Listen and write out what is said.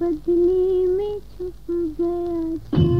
बदली में छुप गया था